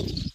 Thank you.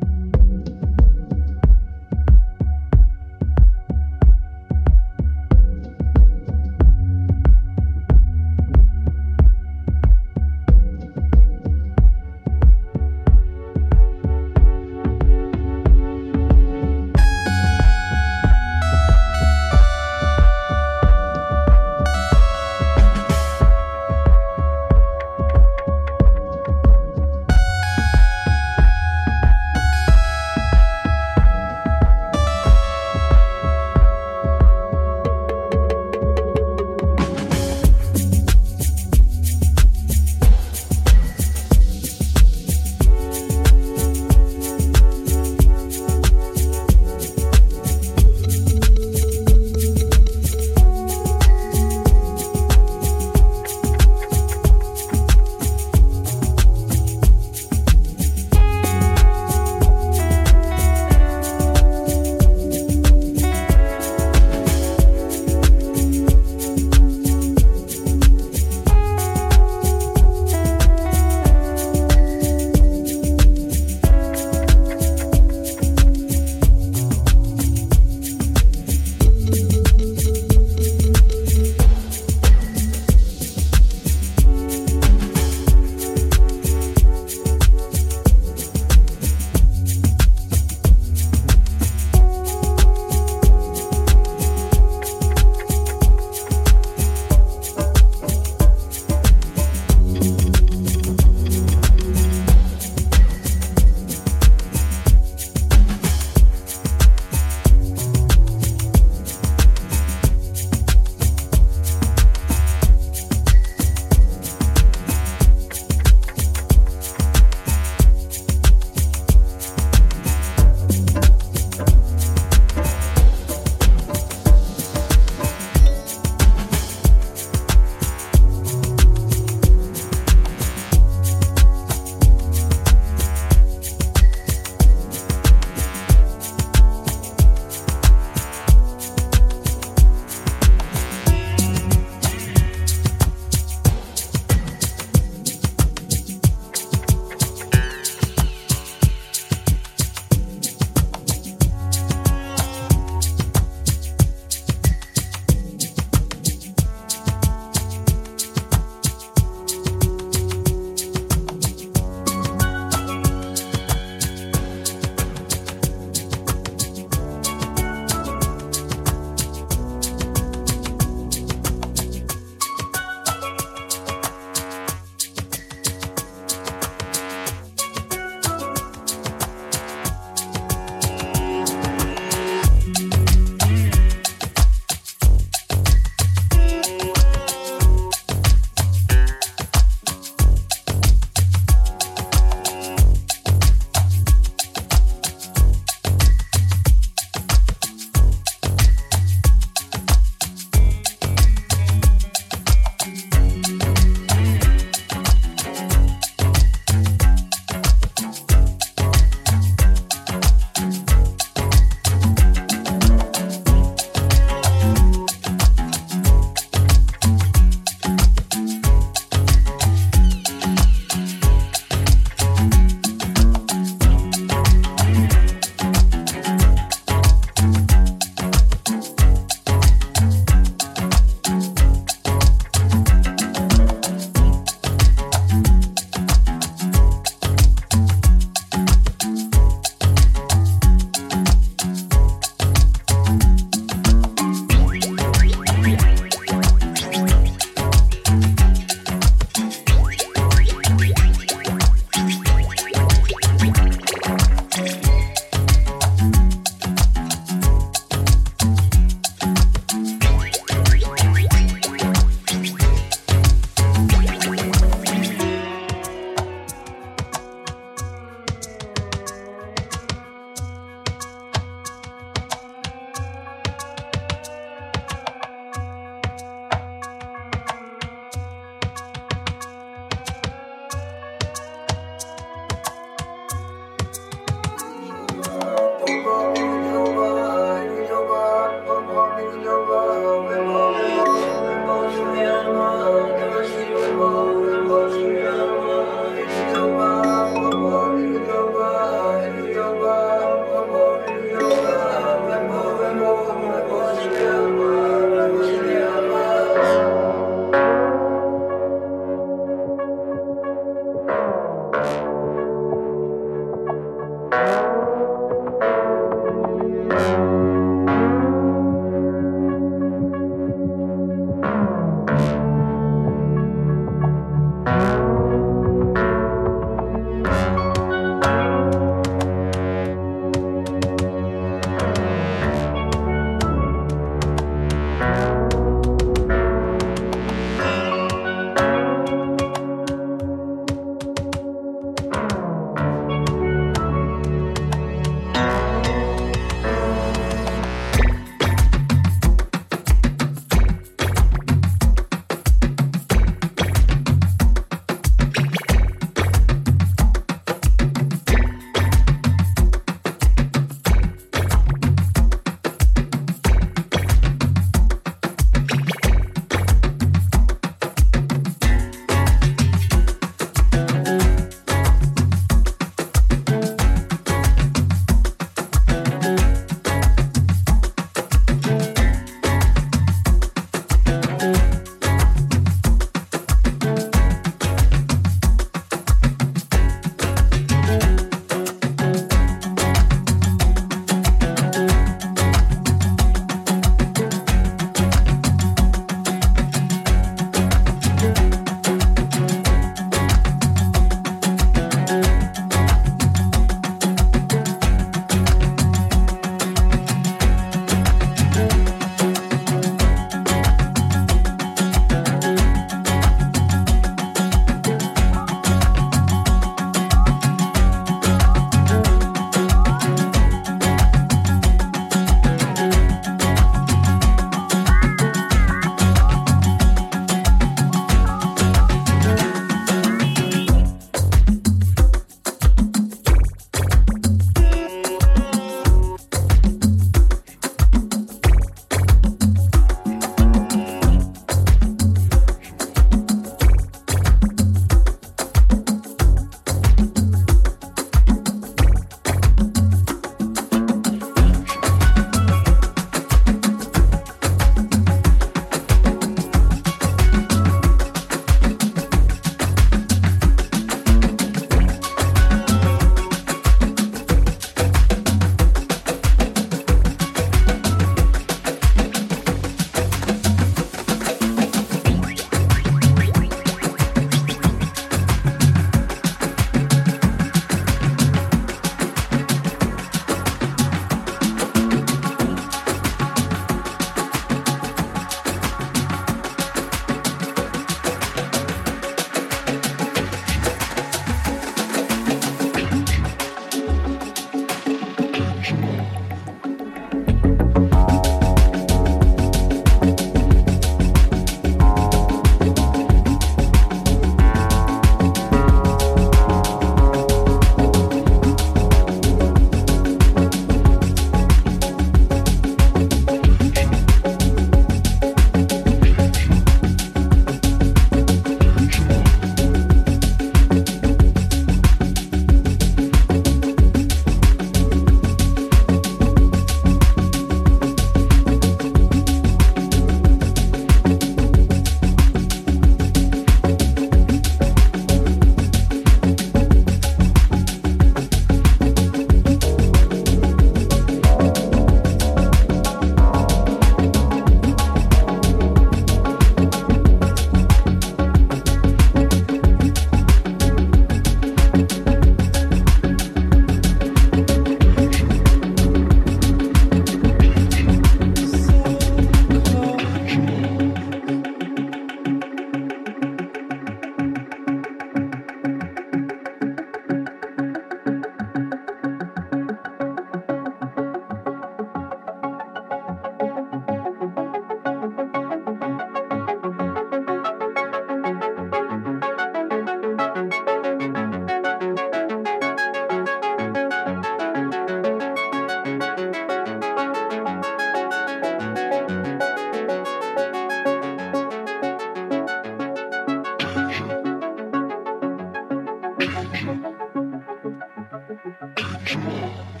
Come on.